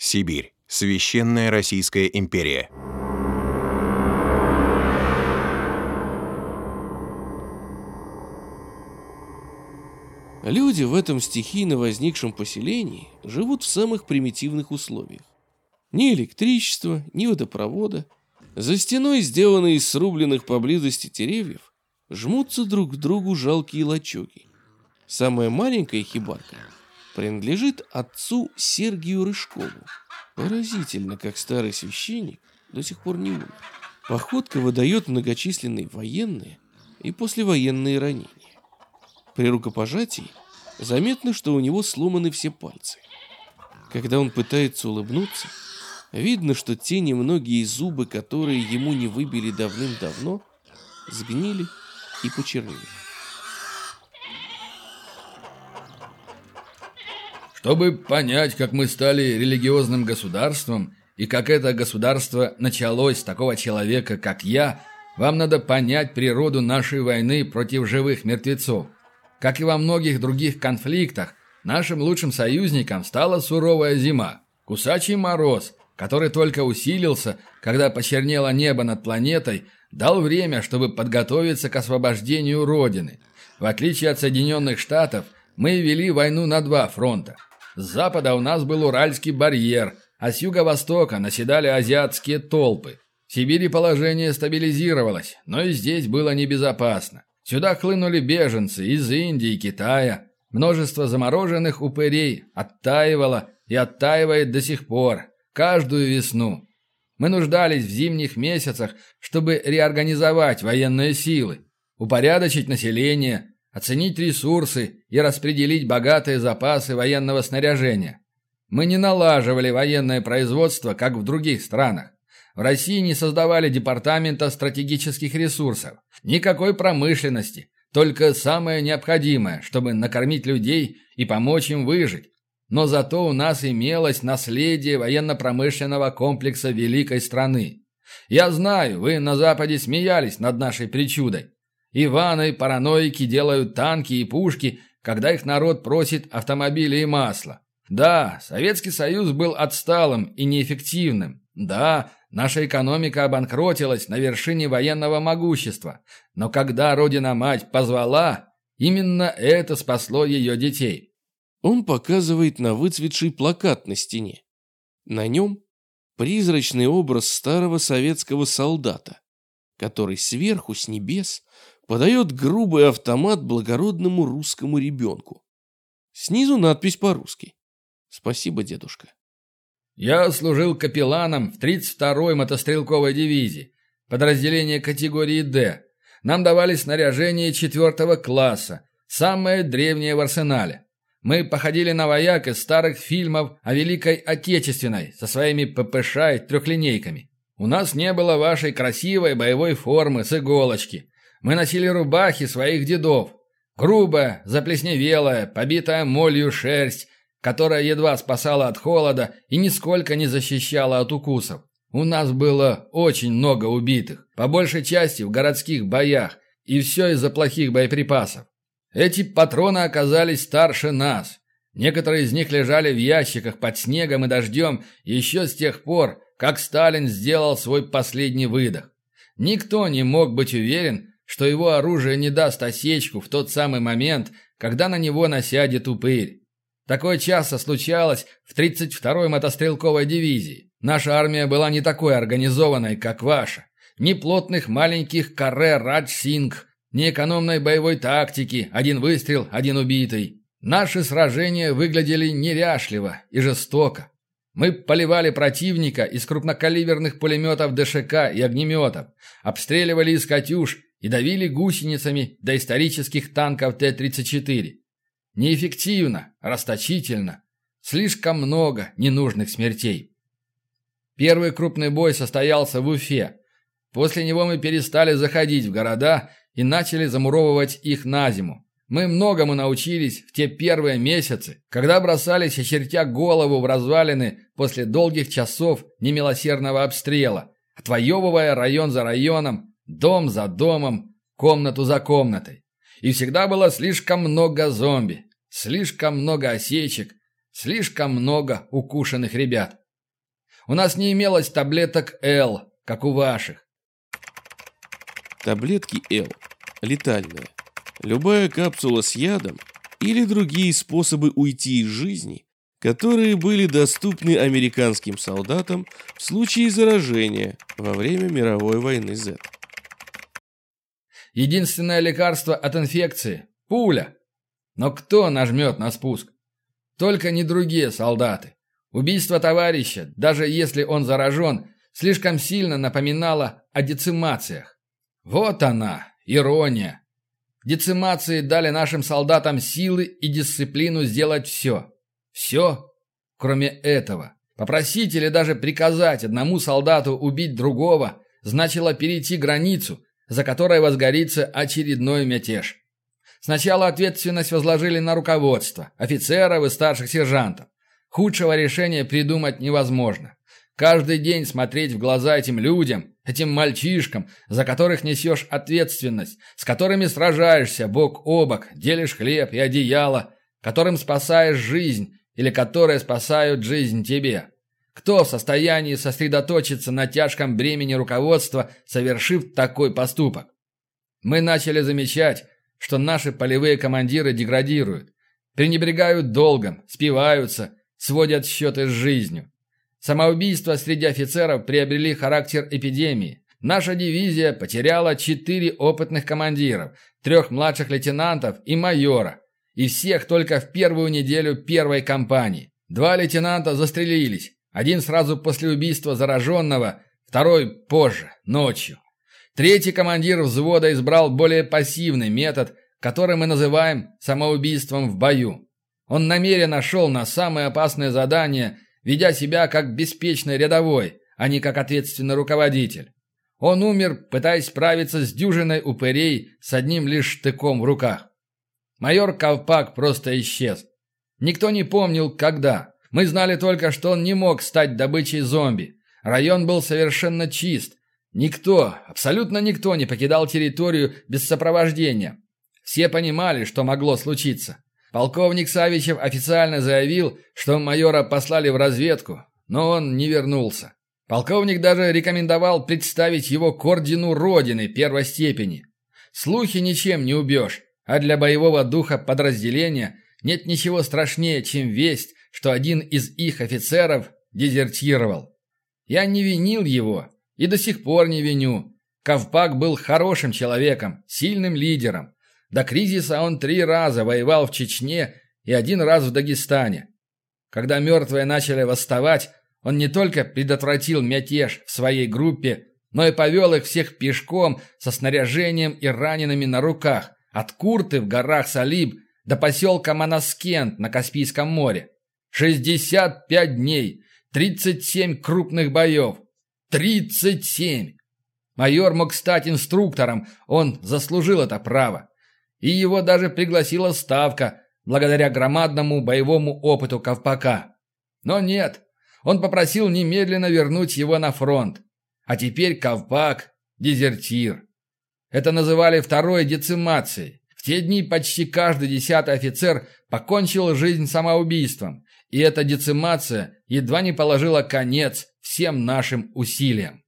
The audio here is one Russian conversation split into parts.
Сибирь. Священная Российская империя. Люди в этом стихийно возникшем поселении живут в самых примитивных условиях. Ни электричества, ни водопровода. За стеной, сделанной из срубленных поблизости деревьев, жмутся друг к другу жалкие лачуги. Самая маленькая хибарка принадлежит отцу Сергию Рыжкову. Поразительно, как старый священник до сих пор не умер. Походка выдает многочисленные военные и послевоенные ранения. При рукопожатии заметно, что у него сломаны все пальцы. Когда он пытается улыбнуться, видно, что те немногие зубы, которые ему не выбили давным-давно, сгнили и почернели. Чтобы понять, как мы стали религиозным государством и как это государство началось с такого человека, как я, вам надо понять природу нашей войны против живых мертвецов. Как и во многих других конфликтах, нашим лучшим союзником стала суровая зима, кусачий мороз, который только усилился, когда почернело небо над планетой, дал время, чтобы подготовиться к освобождению Родины. В отличие от Соединенных Штатов, мы вели войну на два фронта. С запада у нас был Уральский барьер, а с юго-востока наседали азиатские толпы. В Сибири положение стабилизировалось, но и здесь было небезопасно. Сюда хлынули беженцы из Индии и Китая. Множество замороженных упырей оттаивало и оттаивает до сих пор, каждую весну. Мы нуждались в зимних месяцах, чтобы реорганизовать военные силы, упорядочить население, оценить ресурсы и распределить богатые запасы военного снаряжения. Мы не налаживали военное производство, как в других странах. В России не создавали департамента стратегических ресурсов, никакой промышленности, только самое необходимое, чтобы накормить людей и помочь им выжить. Но зато у нас имелось наследие военно-промышленного комплекса великой страны. Я знаю, вы на Западе смеялись над нашей причудой. Иваны, параноики делают танки и пушки, когда их народ просит автомобили и масло. Да, Советский Союз был отсталым и неэффективным. Да, Наша экономика обанкротилась на вершине военного могущества, но когда Родина-Мать позвала, именно это спасло ее детей. Он показывает на выцветший плакат на стене. На нем призрачный образ старого советского солдата, который сверху с небес подает грубый автомат благородному русскому ребенку. Снизу надпись по-русски. Спасибо, дедушка. Я служил капелланом в 32-й мотострелковой дивизии, подразделение категории «Д». Нам давали снаряжение четвертого класса, самое древнее в арсенале. Мы походили на вояк из старых фильмов о Великой Отечественной со своими ППШ и трехлинейками. У нас не было вашей красивой боевой формы с иголочки. Мы носили рубахи своих дедов. Грубая, заплесневелая, побитая молью шерсть, которая едва спасала от холода и нисколько не защищала от укусов. У нас было очень много убитых, по большей части в городских боях, и все из-за плохих боеприпасов. Эти патроны оказались старше нас. Некоторые из них лежали в ящиках под снегом и дождем еще с тех пор, как Сталин сделал свой последний выдох. Никто не мог быть уверен, что его оружие не даст осечку в тот самый момент, когда на него насядет упырь. Такое часто случалось в 32-й мотострелковой дивизии. Наша армия была не такой организованной, как ваша. Ни плотных маленьких каре Радж-Синг, ни экономной боевой тактики, один выстрел, один убитый. Наши сражения выглядели неряшливо и жестоко. Мы поливали противника из крупнокалиберных пулеметов ДШК и огнеметов, обстреливали из «Катюш» и давили гусеницами до исторических танков Т-34. Неэффективно, расточительно. Слишком много ненужных смертей. Первый крупный бой состоялся в Уфе. После него мы перестали заходить в города и начали замуровывать их на зиму. Мы многому научились в те первые месяцы, когда бросались, очертя голову в развалины после долгих часов немилосердного обстрела, отвоевывая район за районом, дом за домом, комнату за комнатой. И всегда было слишком много зомби, слишком много осечек, слишком много укушенных ребят. У нас не имелось таблеток «Л», как у ваших. Таблетки «Л» летальные. Любая капсула с ядом или другие способы уйти из жизни, которые были доступны американским солдатам в случае заражения во время мировой войны Z. Единственное лекарство от инфекции – пуля. Но кто нажмет на спуск? Только не другие солдаты. Убийство товарища, даже если он заражен, слишком сильно напоминало о децимациях. Вот она, ирония. Децимации дали нашим солдатам силы и дисциплину сделать все. Все, кроме этого. Попросить или даже приказать одному солдату убить другого значило перейти границу, за которой возгорится очередной мятеж. Сначала ответственность возложили на руководство, офицеров и старших сержантов. Худшего решения придумать невозможно. Каждый день смотреть в глаза этим людям, этим мальчишкам, за которых несешь ответственность, с которыми сражаешься бок о бок, делишь хлеб и одеяло, которым спасаешь жизнь или которые спасают жизнь тебе. Кто в состоянии сосредоточиться на тяжком бремени руководства, совершив такой поступок? Мы начали замечать, что наши полевые командиры деградируют, пренебрегают долгом, спиваются, сводят счеты с жизнью. Самоубийства среди офицеров приобрели характер эпидемии. Наша дивизия потеряла четыре опытных командиров, трех младших лейтенантов и майора, и всех только в первую неделю первой кампании. Два лейтенанта застрелились, один сразу после убийства зараженного, второй позже, ночью. Третий командир взвода избрал более пассивный метод, который мы называем самоубийством в бою. Он намеренно шел на самые опасные задания, ведя себя как беспечный рядовой, а не как ответственный руководитель. Он умер, пытаясь справиться с дюжиной упырей с одним лишь штыком в руках. Майор Ковпак просто исчез. Никто не помнил, когда. Мы знали только, что он не мог стать добычей зомби. Район был совершенно чист, Никто, абсолютно никто не покидал территорию без сопровождения. Все понимали, что могло случиться. Полковник Савичев официально заявил, что майора послали в разведку, но он не вернулся. Полковник даже рекомендовал представить его к ордену Родины первой степени. Слухи ничем не убьешь, а для боевого духа подразделения нет ничего страшнее, чем весть, что один из их офицеров дезертировал. Я не винил его, и до сих пор не виню. Ковпак был хорошим человеком, сильным лидером. До кризиса он три раза воевал в Чечне и один раз в Дагестане. Когда мертвые начали восставать, он не только предотвратил мятеж в своей группе, но и повел их всех пешком со снаряжением и ранеными на руках от Курты в горах Салиб до поселка Манаскент на Каспийском море. 65 дней, 37 крупных боев, Тридцать семь! Майор мог стать инструктором, он заслужил это право. И его даже пригласила ставка, благодаря громадному боевому опыту Ковпака. Но нет, он попросил немедленно вернуть его на фронт. А теперь Ковпак – дезертир. Это называли второй децимацией. В те дни почти каждый десятый офицер покончил жизнь самоубийством, и эта децимация едва не положила конец всем нашим усилиям.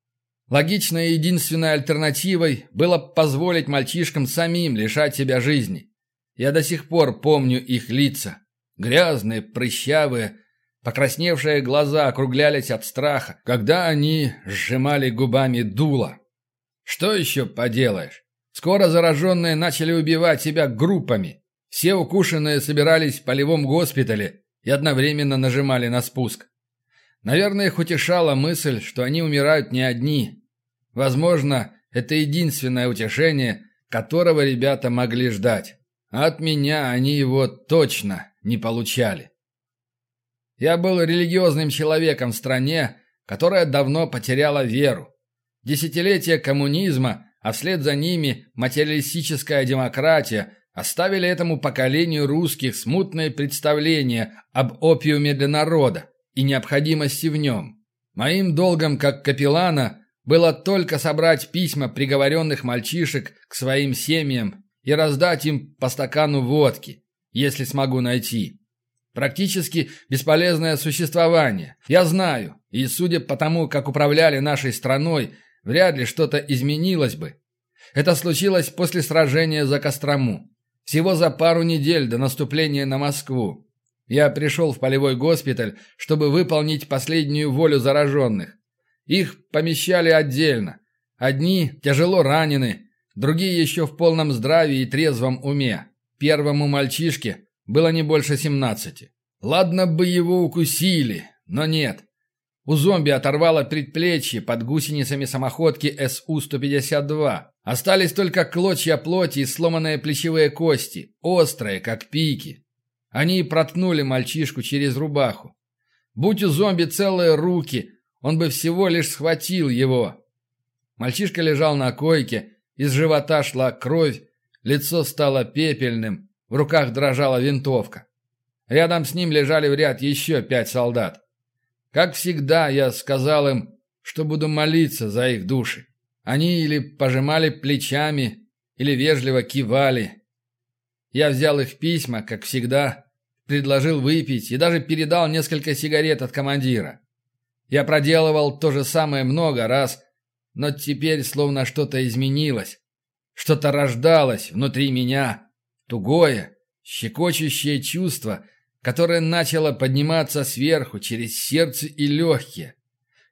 Логичной и единственной альтернативой было позволить мальчишкам самим лишать себя жизни. Я до сих пор помню их лица. Грязные, прыщавые, покрасневшие глаза округлялись от страха, когда они сжимали губами дуло. Что еще поделаешь? Скоро зараженные начали убивать себя группами. Все укушенные собирались в полевом госпитале и одновременно нажимали на спуск. Наверное, их утешала мысль, что они умирают не одни. Возможно, это единственное утешение, которого ребята могли ждать. А от меня они его точно не получали. Я был религиозным человеком в стране, которая давно потеряла веру. Десятилетия коммунизма, а вслед за ними материалистическая демократия оставили этому поколению русских смутное представление об опиуме для народа и необходимости в нем. Моим долгом как капеллана было только собрать письма приговоренных мальчишек к своим семьям и раздать им по стакану водки, если смогу найти. Практически бесполезное существование. Я знаю, и судя по тому, как управляли нашей страной, вряд ли что-то изменилось бы. Это случилось после сражения за Кострому. Всего за пару недель до наступления на Москву. Я пришел в полевой госпиталь, чтобы выполнить последнюю волю зараженных. Их помещали отдельно. Одни тяжело ранены, другие еще в полном здравии и трезвом уме. Первому мальчишке было не больше семнадцати. Ладно бы его укусили, но нет. У зомби оторвало предплечье под гусеницами самоходки СУ-152. Остались только клочья плоти и сломанные плечевые кости, острые, как пики. Они проткнули мальчишку через рубаху. Будь у зомби целые руки, он бы всего лишь схватил его. Мальчишка лежал на койке, из живота шла кровь, лицо стало пепельным, в руках дрожала винтовка. Рядом с ним лежали в ряд еще пять солдат. Как всегда, я сказал им, что буду молиться за их души. Они или пожимали плечами, или вежливо кивали. Я взял их письма, как всегда, предложил выпить и даже передал несколько сигарет от командира. Я проделывал то же самое много раз, но теперь словно что-то изменилось. Что-то рождалось внутри меня, тугое, щекочущее чувство, которое начало подниматься сверху через сердце и легкие.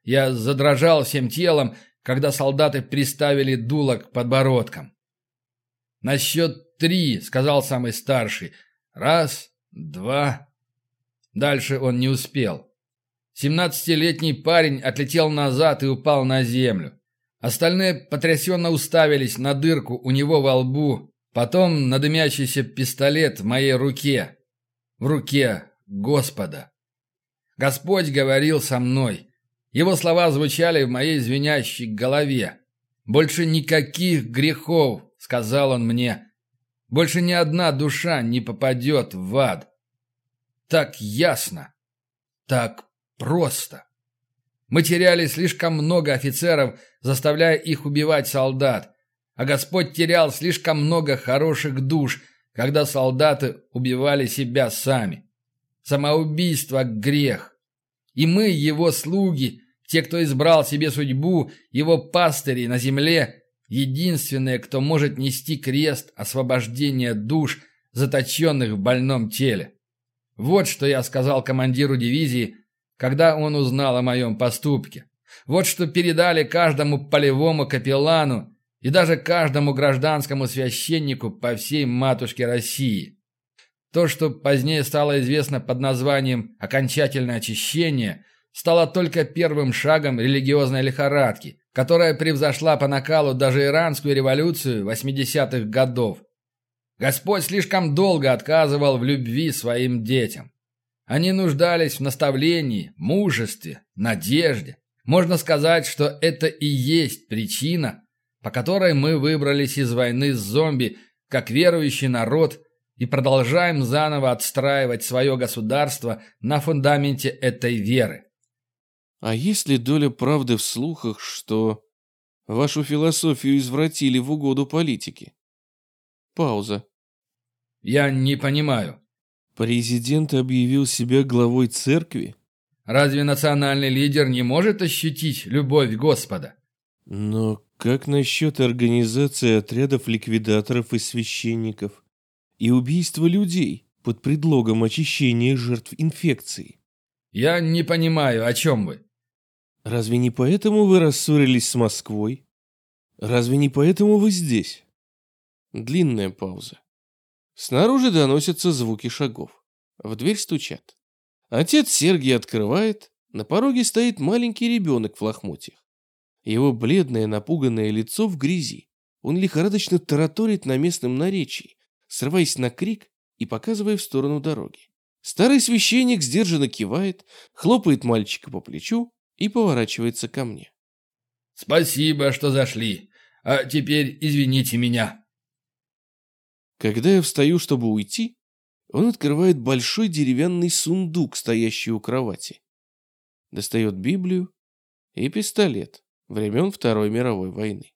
Я задрожал всем телом, когда солдаты приставили дуло к подбородкам. «На счет три», — сказал самый старший. «Раз, два...» Дальше он не успел. Семнадцатилетний парень отлетел назад и упал на землю. Остальные потрясенно уставились на дырку у него во лбу, потом на дымящийся пистолет в моей руке. В руке Господа. Господь говорил со мной. Его слова звучали в моей звенящей голове. «Больше никаких грехов», — сказал он мне. «Больше ни одна душа не попадет в ад». Так ясно. Так Просто. Мы теряли слишком много офицеров, заставляя их убивать солдат. А Господь терял слишком много хороших душ, когда солдаты убивали себя сами. Самоубийство – грех. И мы, его слуги, те, кто избрал себе судьбу, его пастыри на земле, единственные, кто может нести крест освобождения душ, заточенных в больном теле. Вот что я сказал командиру дивизии, когда он узнал о моем поступке. Вот что передали каждому полевому капеллану и даже каждому гражданскому священнику по всей матушке России. То, что позднее стало известно под названием «окончательное очищение», стало только первым шагом религиозной лихорадки, которая превзошла по накалу даже иранскую революцию 80-х годов. Господь слишком долго отказывал в любви своим детям. Они нуждались в наставлении, мужестве, надежде. Можно сказать, что это и есть причина, по которой мы выбрались из войны с зомби как верующий народ и продолжаем заново отстраивать свое государство на фундаменте этой веры. А есть ли доля правды в слухах, что вашу философию извратили в угоду политики? Пауза. Я не понимаю. Президент объявил себя главой церкви? Разве национальный лидер не может ощутить любовь Господа? Но как насчет организации отрядов ликвидаторов и священников и убийства людей под предлогом очищения жертв инфекции? Я не понимаю, о чем вы. Разве не поэтому вы рассорились с Москвой? Разве не поэтому вы здесь? Длинная пауза. Снаружи доносятся звуки шагов. В дверь стучат. Отец Сергий открывает. На пороге стоит маленький ребенок в лохмотьях. Его бледное напуганное лицо в грязи. Он лихорадочно тараторит на местном наречии, срываясь на крик и показывая в сторону дороги. Старый священник сдержанно кивает, хлопает мальчика по плечу и поворачивается ко мне. «Спасибо, что зашли. А теперь извините меня». Когда я встаю, чтобы уйти, он открывает большой деревянный сундук, стоящий у кровати. Достает Библию и пистолет времен Второй мировой войны.